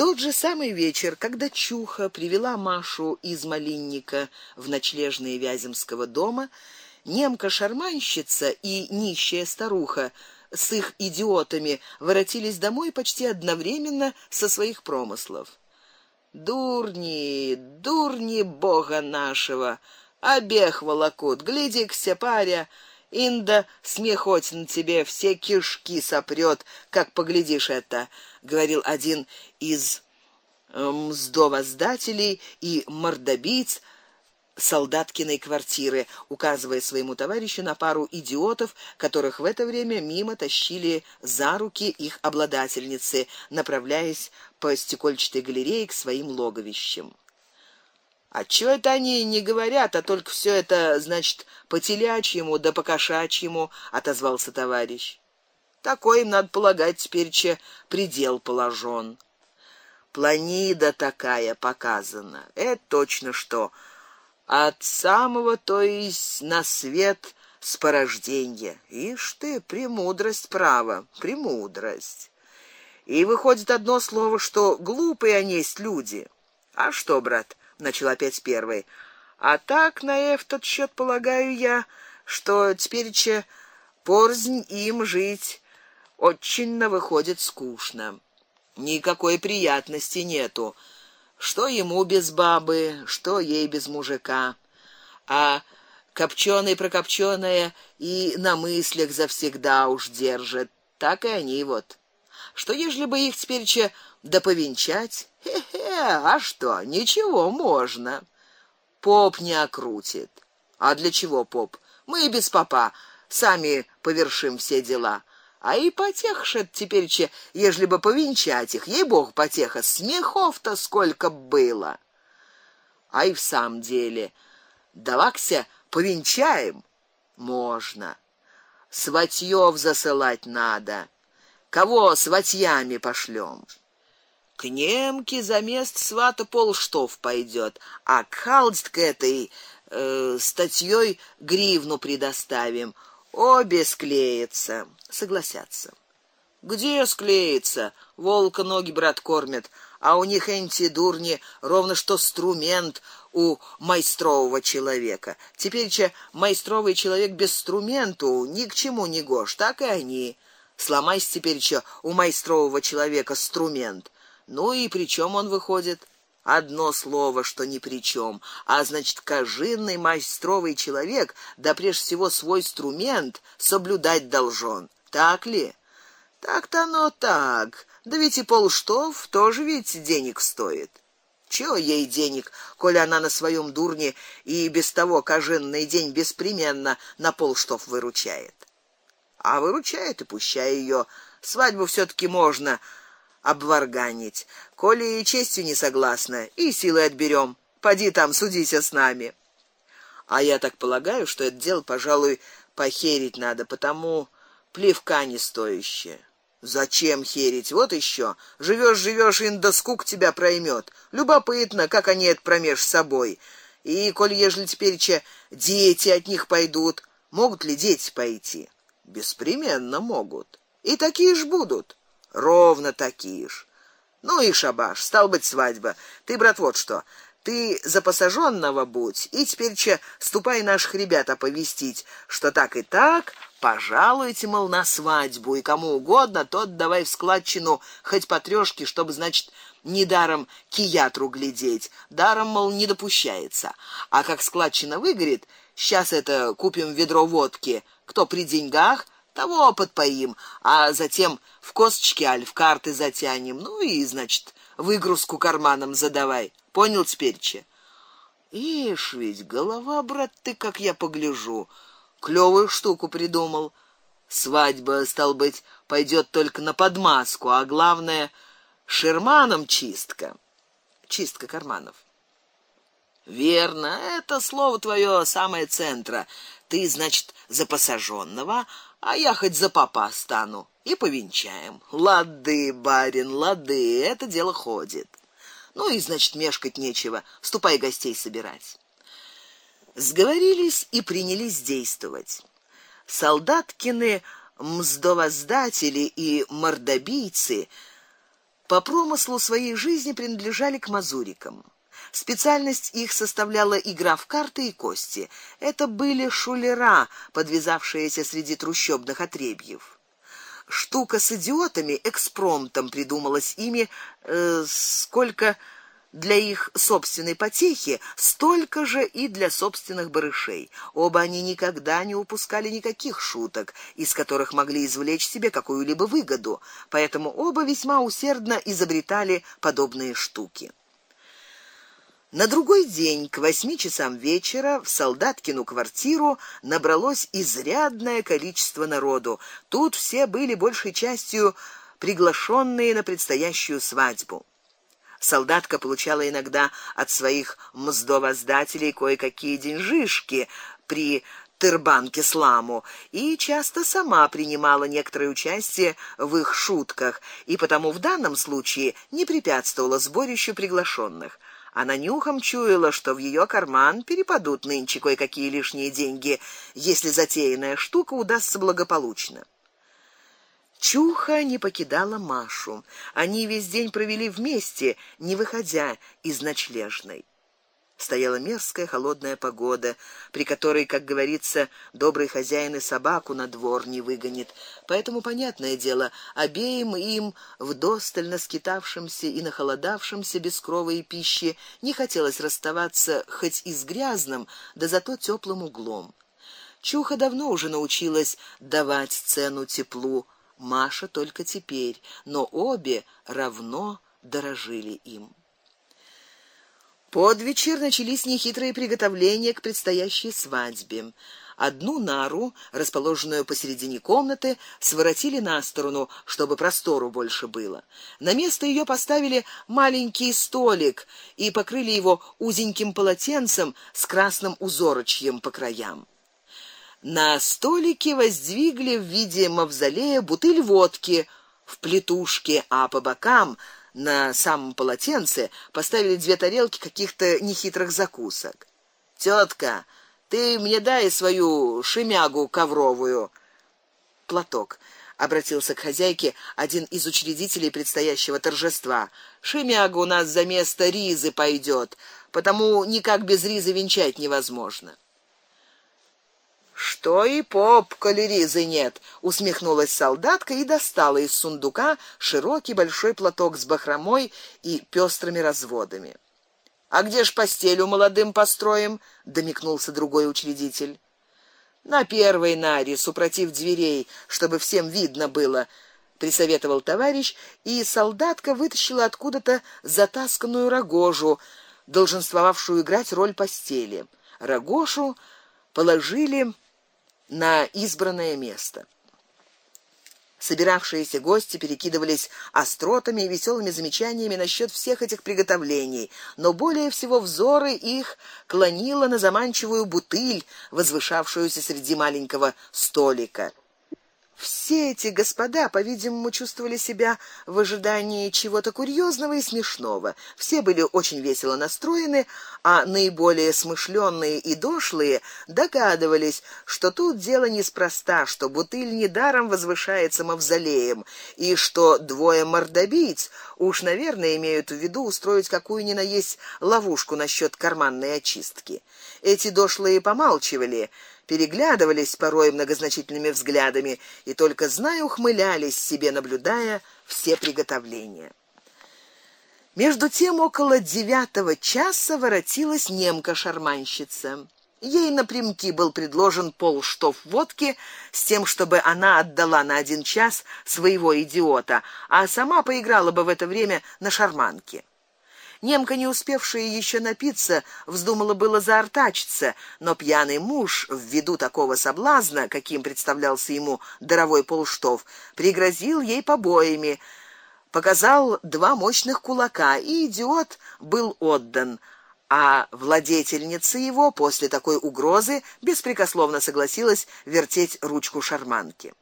тот же самый вечер, когда Чуха привела Машу из Малинника в ночлежные Вяземского дома, немка-шарманщица и нищая старуха с их идиотами воротились домой почти одновременно со своих промыслов. Дурни, дурни бога нашего, обех волокут. Гляди-кся, паря, Инда смехоть на тебе все кишки сопрет, как поглядишь это, говорил один из мздовоздателей и мордобийц солдаткиной квартиры, указывая своему товарищу на пару идиотов, которых в это время мимо тащили за руки их обладательницы, направляясь по стекольчатой галерее к своим логовищам. А чё это они не говорят, а только все это, значит, по телячьему да по кошачьему, отозвался товарищ. Такой им надо полагать теперь предел положен. Планида такая показана. Это точно что от самого, то есть на свет с порождения. Ишь ты, премудрость права, премудрость. И выходит одно слово, что глупые они есть люди. А что, брат? Начал опять первый. А так на этот счет полагаю я, что теперьче порзнь им жить очень на выходит скучно. Никакой приятности нету. Что ему без бабы, что ей без мужика. А копчёное прокопчёное и на мыслях завсегда уж держит. Так и они вот. Что ежели бы их теперьче да повенчать? Хе-хе, а что? Ничего, можно. Поп не окрутит. А для чего поп? Мы и без попа сами повершим все дела. А и потехшет теперь-че, ежели бы повенчать их, ей-бог, потеха, смехов-то сколько было. А и в самом деле, давакся повенчаем можно. Сватьёв засылать надо. Кого сватьями пошлём? К немке за мест свата полштов пойдет, а к халдстке этой э, статьей гривну предоставим. Обе склеятся, согласятся. Где склеится? Волка ноги брат кормят, а у них эти дурни ровно что струмент у майстрового человека. Теперь че майстровый человек без струменту ни к чему не гош, так и они. Сломайся теперь че у майстрового человека струмент. Ну и при чем он выходит? Одно слово, что ни при чем, а значит, кажинный майстровый человек, да прежде всего свой инструмент соблюдать должен. Так ли? Так-то оно так. Да ведь и полштов тоже ведь денег стоит. Чего ей денег, коли она на своем дурне и без того каженный день беспременно на полштов выручает. А выручает и пущай ее. Свадьбу все таки можно обварганить. Коли и честью не согласна, и силой отберем. Поди там судися с нами. А я так полагаю, что это дело, пожалуй, похерить надо, потому плевка не стоящее. Зачем херить? Вот еще. Живешь, живешь, и до скук тебя проймет. Любопытно, как они это промеж собой. И коль ежели теперь че дети от них пойдут, могут ли дети пойти? Беспременно могут. И такие ж будут ровно такие ж. Ну и шабаш, стал быть свадьба. Ты, брат, вот что. Ты за посаженного будь, и теперь че ступай наших ребят оповестить, что так и так, пожалуйте, мол, на свадьбу, и кому угодно, тот давай в складчину хоть по трёшке, чтобы, значит, недаром киятру глядеть, даром, мол, не допущается. А как складчина выгорит, сейчас это купим ведро водки, кто при деньгах, того подпоим, а затем в косточки аль в карты затянем. Ну и, значит, выгрузку карманом задавай. Понял теперь че? Ишь ведь голова, брат, ты, как я погляжу, клёвую штуку придумал. Свадьба, стал быть, пойдет только на подмазку, а главное шерманом чистка. Чистка карманов. Верно, это слово твое самое центра. Ты, значит, за посаженного, а я хоть за папа стану и повенчаем. Лады, барин, лады, это дело ходит. Ну и значит, мешкать нечего. Ступай гостей собирать. Сговорились и принялись действовать. Солдаткины, мздовоздатели и мордобийцы по промыслу своей жизни принадлежали к мазурикам. Специальность их составляла игра в карты и кости. Это были шулера, подвязавшиеся среди трущобных отребьев. Штука с идиотами экспромтом придумалась ими, э, сколько для их собственной потехи, столько же и для собственных барышей. Оба они никогда не упускали никаких шуток, из которых могли извлечь себе какую-либо выгоду, поэтому оба весьма усердно изобретали подобные штуки. На другой день к восьми часам вечера в солдаткину квартиру набралось изрядное количество народу. Тут все были большей частью приглашенные на предстоящую свадьбу. Солдатка получала иногда от своих мздовоздателей кое-какие деньжишки при тырбанке сламу и часто сама принимала некоторое участие в их шутках, и потому в данном случае не препятствовала сборищу приглашенных. Она нюхом чуяла, что в ее карман перепадут нынче кое-какие лишние деньги, если затеянная штука удастся благополучно. Чуха не покидала Машу. Они весь день провели вместе, не выходя из ночлежной. Стояла мерзкая холодная погода, при которой, как говорится, добрый хозяин и собаку на двор не выгонит. Поэтому понятное дело, обеим им вдосталь наскитавшимся и нахолодавшимся без крова и пищи не хотелось расставаться хоть и с грязным, да зато теплым углом. Чуха давно уже научилась давать цену теплу, Маша только теперь, но обе равно дорожили им. Под вечер начались нехитрые приготовления к предстоящей свадьбе. Одну нару, расположенную посередине комнаты, своротили на сторону, чтобы простору больше было. На место ее поставили маленький столик и покрыли его узеньким полотенцем с красным узорочьем по краям. На столике воздвигли в виде мавзолея бутыль водки в плетушке, а по бокам на самом полотенце поставили две тарелки каких-то нехитрых закусок. Тетка, ты мне дай свою шемягу ковровую. Платок обратился к хозяйке один из учредителей предстоящего торжества. Шемяга у нас за место ризы пойдет, потому никак без ризы венчать невозможно. Что и поп, коли нет, усмехнулась солдатка и достала из сундука широкий большой платок с бахромой и пестрыми разводами. А где ж постель у молодым построим? домикнулся другой учредитель. На первой наре, супротив дверей, чтобы всем видно было, присоветовал товарищ, и солдатка вытащила откуда-то затасканную рогожу, долженствовавшую играть роль постели. Рогошу положили на избранное место. Собиравшиеся гости перекидывались остротами и веселыми замечаниями насчет всех этих приготовлений, но более всего взоры их клонило на заманчивую бутыль, возвышавшуюся среди маленького столика. Все эти господа, по-видимому, чувствовали себя в ожидании чего-то курьезного и смешного. Все были очень весело настроены, а наиболее смышленные и дошлые догадывались, что тут дело неспроста, что бутыль недаром возвышается мавзолеем, и что двое мордобийц уж, наверное, имеют в виду устроить какую ни на ловушку насчет карманной очистки. Эти дошлые помалчивали, переглядывались порой многозначительными взглядами и только зная ухмылялись себе, наблюдая все приготовления. Между тем около девятого часа воротилась немка-шарманщица. Ей напрямки был предложен полштов водки с тем, чтобы она отдала на один час своего идиота, а сама поиграла бы в это время на шарманке. Немка, не успевшая еще напиться, вздумала было заортачиться, но пьяный муж, в виду такого соблазна, каким представлялся ему даровой полштов, пригрозил ей побоями, показал два мощных кулака, и идиот был отдан а владетельница его после такой угрозы беспрекословно согласилась вертеть ручку шарманки.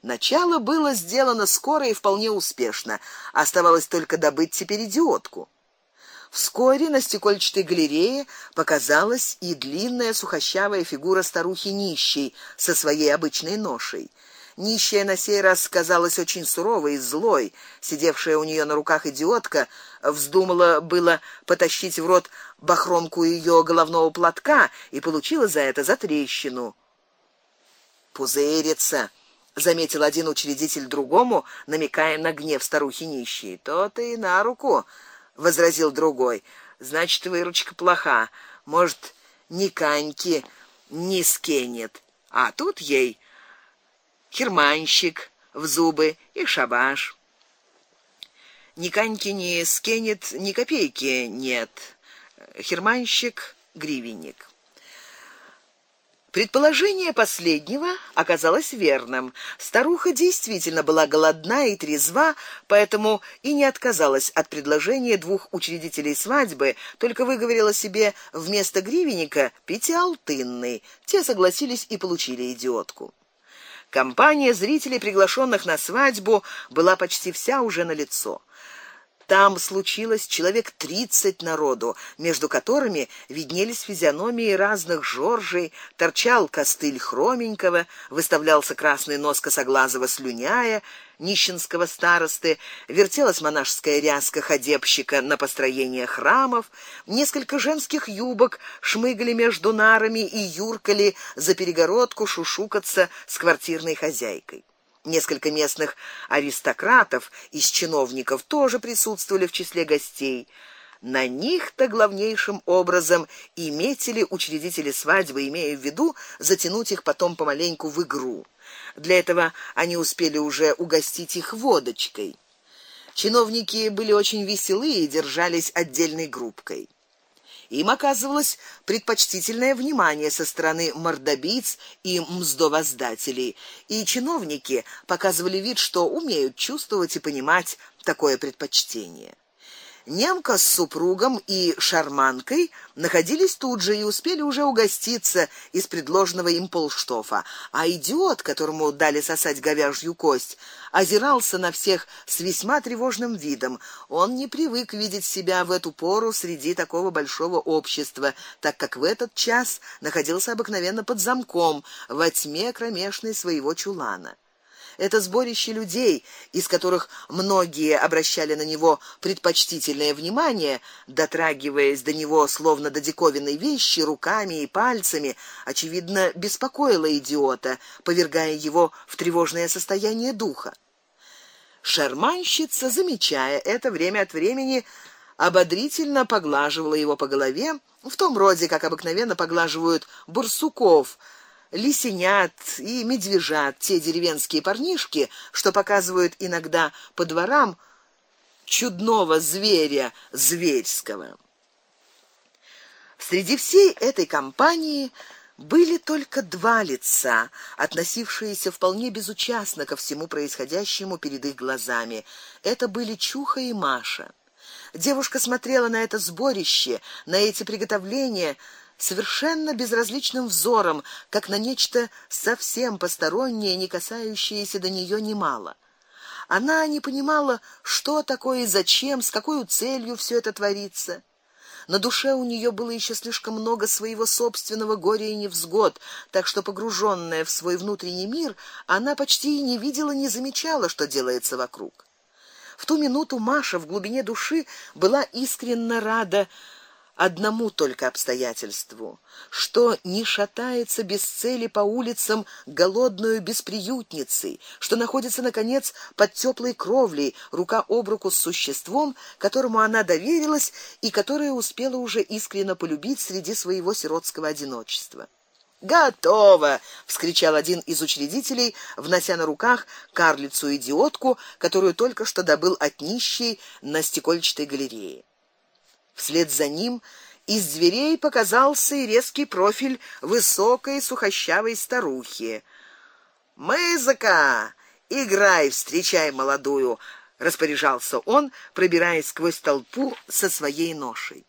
Начало было сделано скоро и вполне успешно. Оставалось только добыть теперь идиотку. Вскоре на стекольчатой галерее показалась и длинная сухощавая фигура старухи нищей со своей обычной ношей. Нищая на сей раз казалась очень суровой и злой. Сидевшая у нее на руках идиотка вздумала было потащить в рот бахромку ее головного платка и получила за это затрещину. Пузырится, заметил один учредитель другому, намекая на гнев старухи нищей. То-то и на руку, возразил другой. Значит, выручка плоха. Может, ни каньки не скенет. А тут ей херманщик в зубы и шабаш. Ни каньки не скенет, ни копейки нет. Херманщик гривенник. Предположение последнего оказалось верным. Старуха действительно была голодна и трезва, поэтому и не отказалась от предложения двух учредителей свадьбы, только выговорила себе вместо гривенника пятиалтынный. Те согласились и получили идиотку. Компания зрителей, приглашенных на свадьбу, была почти вся уже на лицо. Там случилось человек тридцать народу, между которыми виднелись физиономии разных Жоржей, торчал костыль хроменького, выставлялся красный нос косоглазого слюняя, нищенского старосты, вертелась монашеская ряска ходебщика на построение храмов, несколько женских юбок шмыгали между нарами и юркали за перегородку шушукаться с квартирной хозяйкой. Несколько местных аристократов из чиновников тоже присутствовали в числе гостей. На них-то главнейшим образом и метили учредители свадьбы, имея в виду затянуть их потом помаленьку в игру. Для этого они успели уже угостить их водочкой. Чиновники были очень веселы и держались отдельной группкой. Им оказывалось предпочтительное внимание со стороны мордобийц и мздовоздателей, и чиновники показывали вид, что умеют чувствовать и понимать такое предпочтение. Немка с супругом и шарманкой находились тут же и успели уже угоститься из предложенного им полштофа, а идиот, которому дали сосать говяжью кость, озирался на всех с весьма тревожным видом. Он не привык видеть себя в эту пору среди такого большого общества, так как в этот час находился обыкновенно под замком во тьме кромешной своего чулана. Это сборище людей, из которых многие обращали на него предпочтительное внимание, дотрагиваясь до него словно до диковинной вещи руками и пальцами, очевидно, беспокоило идиота, повергая его в тревожное состояние духа. Шарманщица, замечая это время от времени, ободрительно поглаживала его по голове, в том роде, как обыкновенно поглаживают бурсуков лисенят и медвежат, те деревенские парнишки, что показывают иногда по дворам чудного зверя зверского. Среди всей этой компании были только два лица, относившиеся вполне безучастно ко всему происходящему перед их глазами. Это были Чуха и Маша. Девушка смотрела на это сборище, на эти приготовления совершенно безразличным взором, как на нечто совсем постороннее, не касающееся до нее немало. Она не понимала, что такое и зачем, с какой целью все это творится. На душе у нее было еще слишком много своего собственного горя и невзгод, так что погруженная в свой внутренний мир, она почти и не видела, не замечала, что делается вокруг. В ту минуту Маша в глубине души была искренне рада одному только обстоятельству, что не шатается без цели по улицам голодную бесприютницей, что находится наконец под теплой кровлей, рука об руку с существом, которому она доверилась и которое успела уже искренне полюбить среди своего сиротского одиночества. Готово, вскричал один из учредителей, внося на руках карлицу-идиотку, которую только что добыл от нищей на стекольчатой галерее. Вслед за ним из дверей показался и резкий профиль высокой сухощавой старухи. Музыка, играй, встречай молодую, распоряжался он, пробираясь сквозь толпу со своей ношей.